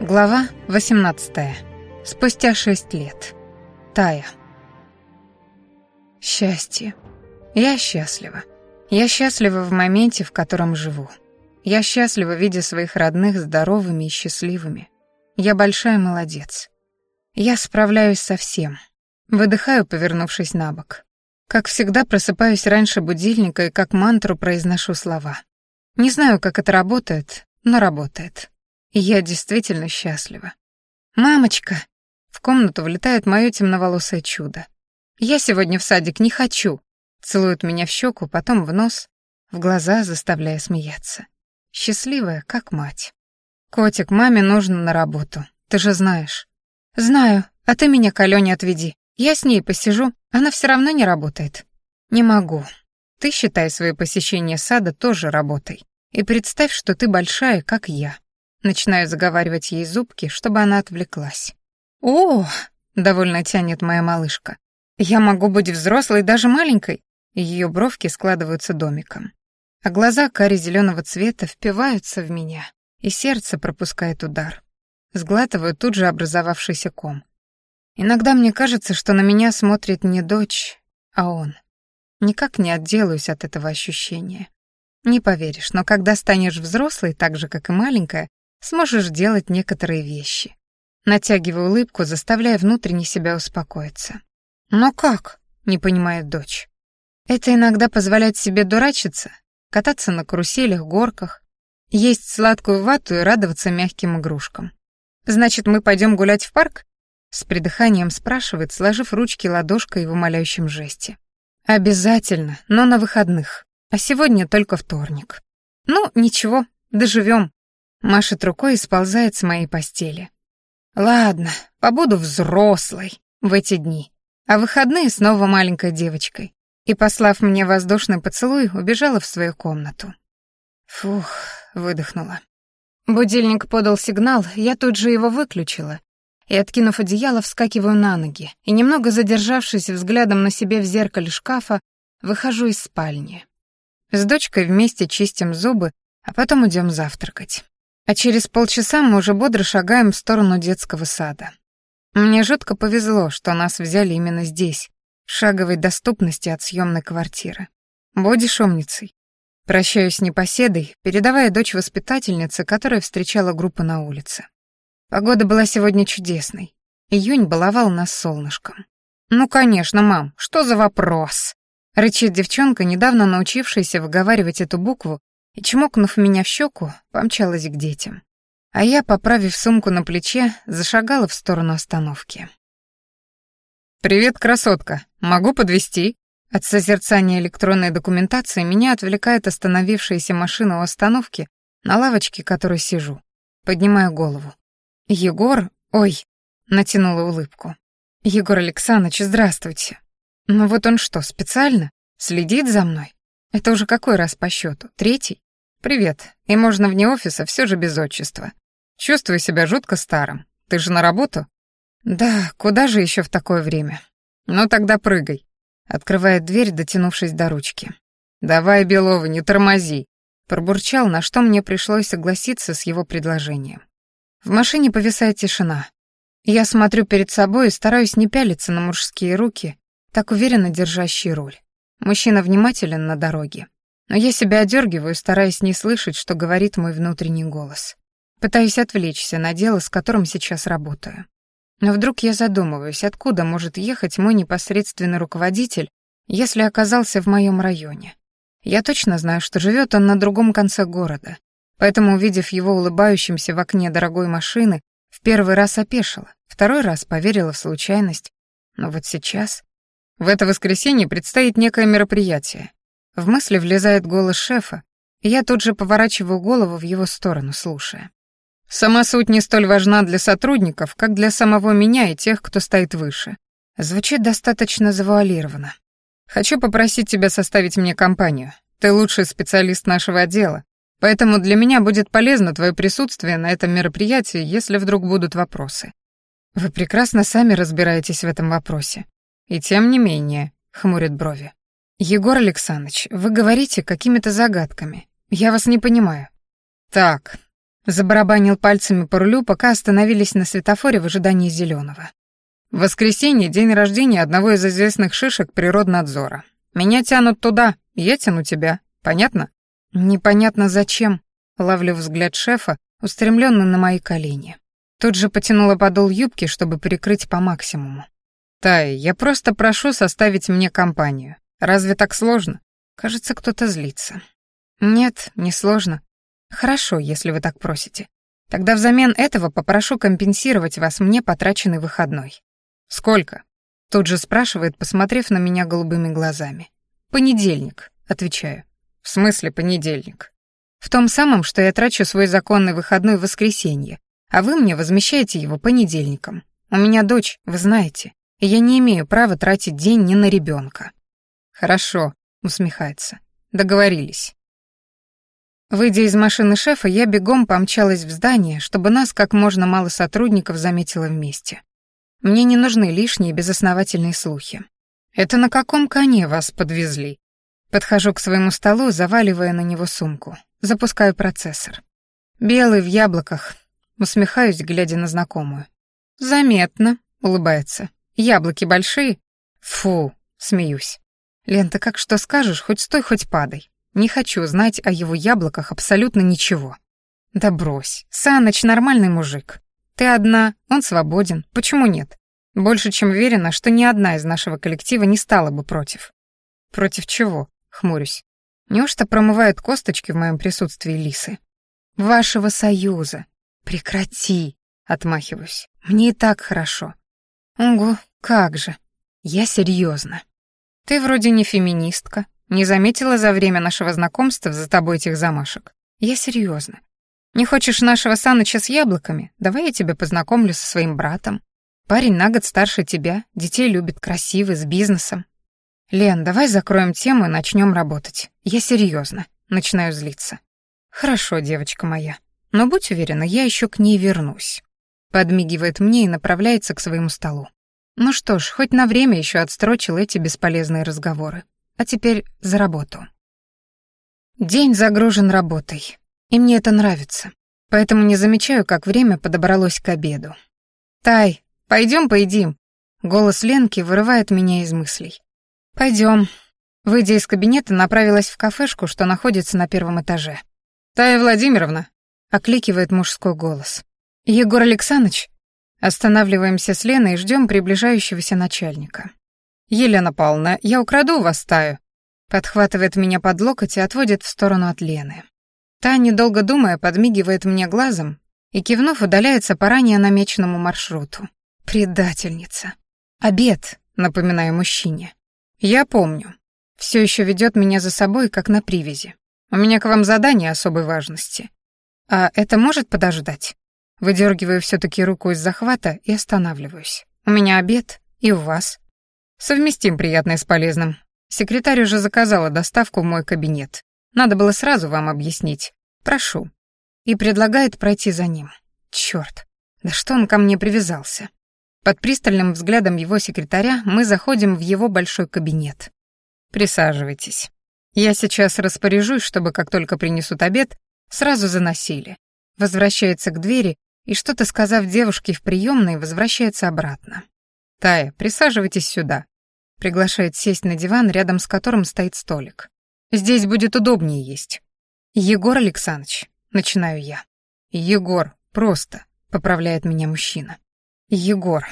Глава 18. Спустя шесть лет. Тая. Счастье. Я счастлива. Я счастлива в моменте, в котором живу. Я счастлива, видя своих родных здоровыми и счастливыми. Я большая молодец. Я справляюсь со всем. Выдыхаю, повернувшись на бок. Как всегда, просыпаюсь раньше будильника и как мантру произношу слова. Не знаю, как это работает, но работает. Я действительно счастлива. «Мамочка!» В комнату влетает мое темноволосое чудо. «Я сегодня в садик не хочу!» Целует меня в щеку, потом в нос, в глаза, заставляя смеяться. Счастливая, как мать. «Котик, маме нужно на работу. Ты же знаешь». «Знаю. А ты меня к Алёне отведи. Я с ней посижу. Она все равно не работает». «Не могу. Ты считай свои посещения сада тоже работой. И представь, что ты большая, как я. Начинаю заговаривать ей зубки, чтобы она отвлеклась. «О!» — довольно тянет моя малышка. «Я могу быть взрослой, даже маленькой!» Ее бровки складываются домиком. А глаза кари зеленого цвета впиваются в меня, и сердце пропускает удар. Сглатываю тут же образовавшийся ком. Иногда мне кажется, что на меня смотрит не дочь, а он. Никак не отделаюсь от этого ощущения. Не поверишь, но когда станешь взрослой, так же, как и маленькая, сможешь делать некоторые вещи. Натягиваю улыбку, заставляя внутренне себя успокоиться. «Но как?» — не понимает дочь. «Это иногда позволять себе дурачиться, кататься на каруселях, горках, есть сладкую вату и радоваться мягким игрушкам. Значит, мы пойдем гулять в парк?» С придыханием спрашивает, сложив ручки ладошкой в умоляющем жесте. «Обязательно, но на выходных. А сегодня только вторник. Ну, ничего, доживем. Машет рукой и сползает с моей постели. Ладно, побуду взрослой в эти дни, а выходные снова маленькой девочкой. И, послав мне воздушный поцелуй, убежала в свою комнату. Фух, выдохнула. Будильник подал сигнал, я тут же его выключила и, откинув одеяло, вскакиваю на ноги и, немного задержавшись взглядом на себе в зеркале шкафа, выхожу из спальни. С дочкой вместе чистим зубы, а потом идем завтракать а через полчаса мы уже бодро шагаем в сторону детского сада. Мне жутко повезло, что нас взяли именно здесь, в шаговой доступности от съемной квартиры. Будешь умницей. Прощаюсь с непоседой, передавая дочь воспитательнице, которая встречала группу на улице. Погода была сегодня чудесной. Июнь баловал нас солнышком. «Ну, конечно, мам, что за вопрос?» Рычит девчонка, недавно научившаяся выговаривать эту букву и, чмокнув меня в щеку, помчалась к детям. А я, поправив сумку на плече, зашагала в сторону остановки. «Привет, красотка. Могу подвести? От созерцания электронной документации меня отвлекает остановившаяся машина у остановки, на лавочке которой сижу. Поднимаю голову. «Егор? Ой!» — натянула улыбку. «Егор Александрович, здравствуйте. Ну вот он что, специально? Следит за мной? Это уже какой раз по счету? Третий? «Привет. И можно вне офиса, все же без отчества. Чувствую себя жутко старым. Ты же на работу?» «Да, куда же еще в такое время?» «Ну тогда прыгай». Открывает дверь, дотянувшись до ручки. «Давай, Белова, не тормози», пробурчал, на что мне пришлось согласиться с его предложением. В машине повисает тишина. Я смотрю перед собой и стараюсь не пялиться на мужские руки, так уверенно держащие руль. Мужчина внимателен на дороге. Но я себя одергиваю, стараясь не слышать, что говорит мой внутренний голос. Пытаюсь отвлечься на дело, с которым сейчас работаю. Но вдруг я задумываюсь, откуда может ехать мой непосредственный руководитель, если оказался в моем районе. Я точно знаю, что живет он на другом конце города, поэтому, увидев его улыбающимся в окне дорогой машины, в первый раз опешила, второй раз поверила в случайность. Но вот сейчас... В это воскресенье предстоит некое мероприятие. В мысли влезает голос шефа, и я тут же поворачиваю голову в его сторону, слушая. Сама суть не столь важна для сотрудников, как для самого меня и тех, кто стоит выше. Звучит достаточно завуалированно. Хочу попросить тебя составить мне компанию. Ты лучший специалист нашего отдела, поэтому для меня будет полезно твое присутствие на этом мероприятии, если вдруг будут вопросы. Вы прекрасно сами разбираетесь в этом вопросе. И тем не менее, хмурит брови. «Егор Александрович, вы говорите какими-то загадками. Я вас не понимаю». «Так, Забарабанил пальцами по рулю, пока остановились на светофоре в ожидании зеленого. В воскресенье день рождения одного из известных шишек природнадзора. Меня тянут туда, я тяну тебя. Понятно? Непонятно зачем. Ловлю взгляд шефа, устремленный на мои колени. Тут же потянула подол юбки, чтобы прикрыть по максимуму. «Тай, я просто прошу составить мне компанию. Разве так сложно?» Кажется, кто-то злится. «Нет, не сложно. Хорошо, если вы так просите. Тогда взамен этого попрошу компенсировать вас мне потраченный выходной. «Сколько?» — тут же спрашивает, посмотрев на меня голубыми глазами. «Понедельник», — отвечаю. «В смысле понедельник?» «В том самом, что я трачу свой законный выходной в воскресенье, а вы мне возмещаете его понедельником. У меня дочь, вы знаете, и я не имею права тратить день не на ребенка. «Хорошо», — усмехается. «Договорились». Выйдя из машины шефа, я бегом помчалась в здание, чтобы нас как можно мало сотрудников заметило вместе. Мне не нужны лишние безосновательные слухи. Это на каком коне вас подвезли? Подхожу к своему столу, заваливая на него сумку. Запускаю процессор. Белый в яблоках. Усмехаюсь, глядя на знакомую. Заметно, улыбается. Яблоки большие? Фу, смеюсь. Лента, как что скажешь, хоть стой, хоть падай. Не хочу знать о его яблоках абсолютно ничего. Да брось, Саныч нормальный мужик. Ты одна, он свободен. Почему нет? Больше чем уверена, что ни одна из нашего коллектива не стала бы против. Против чего? Хмурюсь. Неужто промывают косточки в моем присутствии лисы? Вашего союза. Прекрати, отмахиваюсь. Мне и так хорошо. Ого, как же. Я серьезно. Ты вроде не феминистка. Не заметила за время нашего знакомства за тобой этих замашек. Я серьезно. Не хочешь нашего Саныча с яблоками? Давай я тебя познакомлю со своим братом. Парень на год старше тебя, детей любит, красивый, с бизнесом. Лен, давай закроем тему и начнем работать. Я серьезно. Начинаю злиться. Хорошо, девочка моя. Но будь уверена, я еще к ней вернусь. Подмигивает мне и направляется к своему столу. Ну что ж, хоть на время еще отстрочил эти бесполезные разговоры. А теперь за работу. День загружен работой. И мне это нравится. Поэтому не замечаю, как время подобралось к обеду. «Тай, пойдем поедим». Голос Ленки вырывает меня из мыслей. Пойдем. Выйдя из кабинета, направилась в кафешку, что находится на первом этаже. «Тая Владимировна», — окликивает мужской голос. «Егор Александрович?» Останавливаемся с Леной и ждем приближающегося начальника. «Елена Павловна, я украду у вас Таю», подхватывает меня под локоть и отводит в сторону от Лены. Та, недолго думая, подмигивает мне глазом и, кивнув, удаляется по ранее намеченному маршруту. Предательница. Обед, напоминаю мужчине. Я помню. Все еще ведет меня за собой, как на привязи. У меня к вам задание особой важности. А это может подождать? Выдергиваю все-таки руку из захвата и останавливаюсь. У меня обед, и у вас. Совместим приятное с полезным. Секретарь уже заказала доставку в мой кабинет. Надо было сразу вам объяснить. Прошу. И предлагает пройти за ним. Чёрт, да что он ко мне привязался? Под пристальным взглядом его секретаря мы заходим в его большой кабинет. Присаживайтесь. Я сейчас распоряжусь, чтобы как только принесут обед, сразу заносили. Возвращается к двери и, что-то сказав девушке в приемной, возвращается обратно. «Тая, присаживайтесь сюда», приглашает сесть на диван, рядом с которым стоит столик. Здесь будет удобнее есть. Егор Александрович, начинаю я. Егор, просто, поправляет меня мужчина. Егор,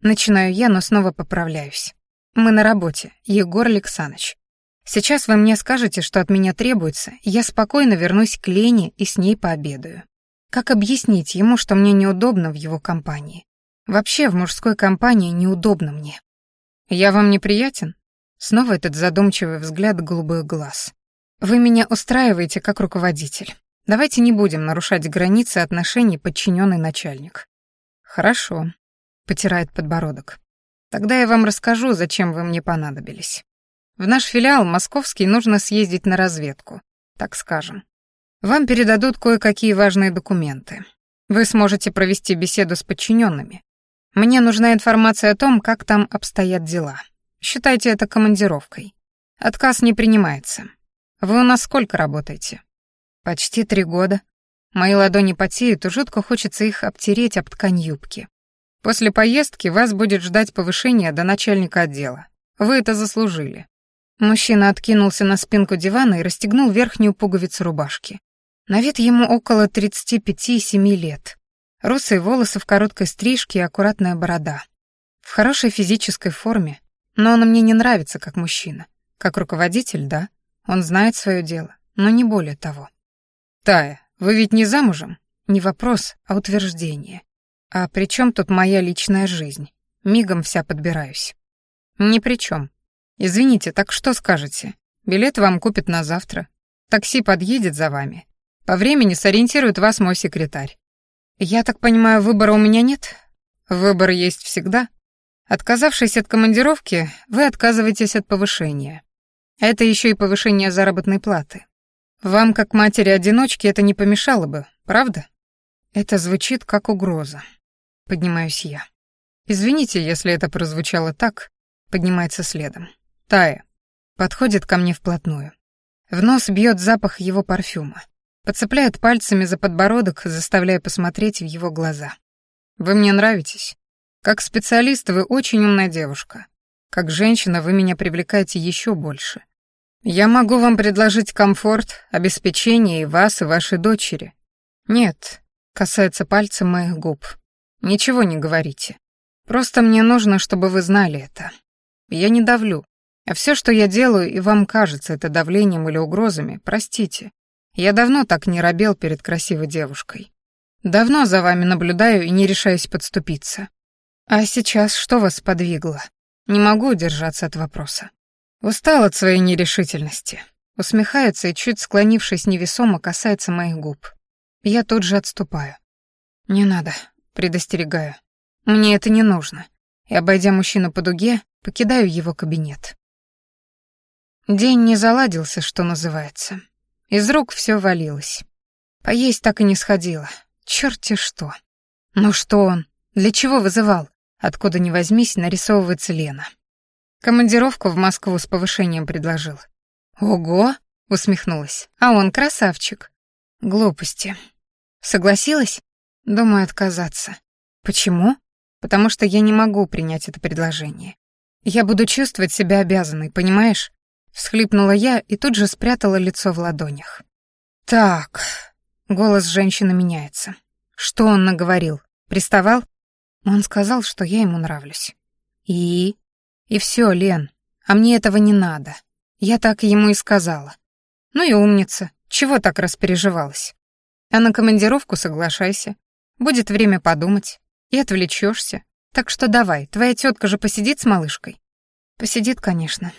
начинаю я, но снова поправляюсь. Мы на работе, Егор Александрович. Сейчас вы мне скажете, что от меня требуется, я спокойно вернусь к Лене и с ней пообедаю. Как объяснить ему, что мне неудобно в его компании? Вообще в мужской компании неудобно мне. Я вам неприятен? Снова этот задумчивый взгляд голубых глаз. «Вы меня устраиваете как руководитель. Давайте не будем нарушать границы отношений подчиненный начальник». «Хорошо», — потирает подбородок. «Тогда я вам расскажу, зачем вы мне понадобились. В наш филиал московский нужно съездить на разведку, так скажем. Вам передадут кое-какие важные документы. Вы сможете провести беседу с подчиненными. Мне нужна информация о том, как там обстоят дела. Считайте это командировкой. Отказ не принимается. Вы у нас сколько работаете? Почти три года. Мои ладони потеют, и жутко хочется их обтереть об ткань юбки. После поездки вас будет ждать повышение до начальника отдела. Вы это заслужили. Мужчина откинулся на спинку дивана и расстегнул верхнюю пуговицу рубашки. На вид ему около 35-7 лет. Русые волосы в короткой стрижке и аккуратная борода. В хорошей физической форме, но он мне не нравится как мужчина. Как руководитель, да, он знает свое дело, но не более того. «Тая, вы ведь не замужем?» Не вопрос, а утверждение. А при чем тут моя личная жизнь? Мигом вся подбираюсь. Ни при чем. Извините, так что скажете? Билет вам купят на завтра. Такси подъедет за вами. По времени сориентирует вас мой секретарь. Я так понимаю, выбора у меня нет? Выбор есть всегда. Отказавшись от командировки, вы отказываетесь от повышения. Это еще и повышение заработной платы. Вам, как матери-одиночки, это не помешало бы, правда? Это звучит как угроза. Поднимаюсь я. Извините, если это прозвучало так, поднимается следом. Тая. Подходит ко мне вплотную. В нос бьет запах его парфюма. Подцепляет пальцами за подбородок, заставляя посмотреть в его глаза. Вы мне нравитесь. Как специалист вы очень умная девушка. Как женщина вы меня привлекаете еще больше. Я могу вам предложить комфорт, обеспечение и вас, и вашей дочери. Нет, касается пальцем моих губ. Ничего не говорите. Просто мне нужно, чтобы вы знали это. Я не давлю. А все, что я делаю, и вам кажется это давлением или угрозами, простите. Я давно так не робел перед красивой девушкой. Давно за вами наблюдаю и не решаюсь подступиться. А сейчас что вас подвигло? Не могу удержаться от вопроса. Устал от своей нерешительности. Усмехается и, чуть склонившись невесомо, касается моих губ. Я тут же отступаю. «Не надо», — предостерегаю. «Мне это не нужно». И, обойдя мужчину по дуге, покидаю его кабинет. День не заладился, что называется. Из рук все валилось. Поесть так и не сходило. Чёрт-те что. Ну что он? Для чего вызывал? Откуда ни возьмись, нарисовывается Лена. Командировку в Москву с повышением предложил. Ого, усмехнулась. А он красавчик. Глупости. Согласилась? Думаю отказаться. Почему? Потому что я не могу принять это предложение. Я буду чувствовать себя обязанной, понимаешь? Всхлипнула я и тут же спрятала лицо в ладонях. Так, голос женщины меняется. Что он наговорил? Приставал? Он сказал, что я ему нравлюсь. И и все, Лен, а мне этого не надо. Я так ему и сказала. Ну и умница, чего так распереживалась? А на командировку соглашайся. Будет время подумать. И отвлечешься. Так что давай, твоя тетка же посидит с малышкой? Посидит, конечно.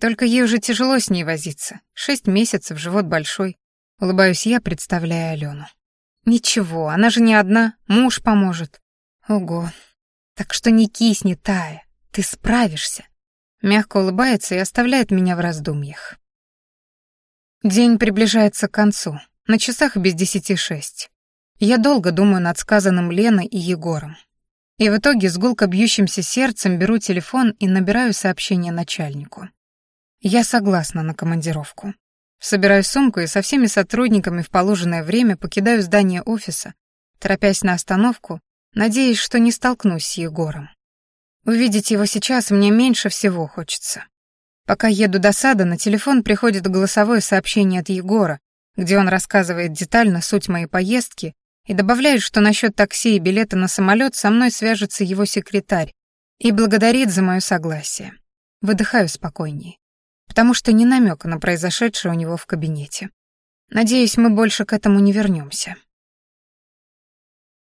Только ей уже тяжело с ней возиться. Шесть месяцев, живот большой. Улыбаюсь я, представляя Алену. Ничего, она же не одна, муж поможет. Ого. Так что не кисни, Тая. Ты справишься. Мягко улыбается и оставляет меня в раздумьях. День приближается к концу. На часах без десяти шесть. Я долго думаю над сказанным Леной и Егором. И в итоге с гулко бьющимся сердцем беру телефон и набираю сообщение начальнику. Я согласна на командировку. Собираю сумку и со всеми сотрудниками в положенное время покидаю здание офиса, торопясь на остановку, надеясь, что не столкнусь с Егором. Увидеть его сейчас мне меньше всего хочется. Пока еду до сада, на телефон приходит голосовое сообщение от Егора, где он рассказывает детально суть моей поездки и добавляет, что насчет такси и билета на самолет со мной свяжется его секретарь и благодарит за мое согласие. Выдыхаю спокойнее, потому что не намека на произошедшее у него в кабинете. Надеюсь, мы больше к этому не вернемся.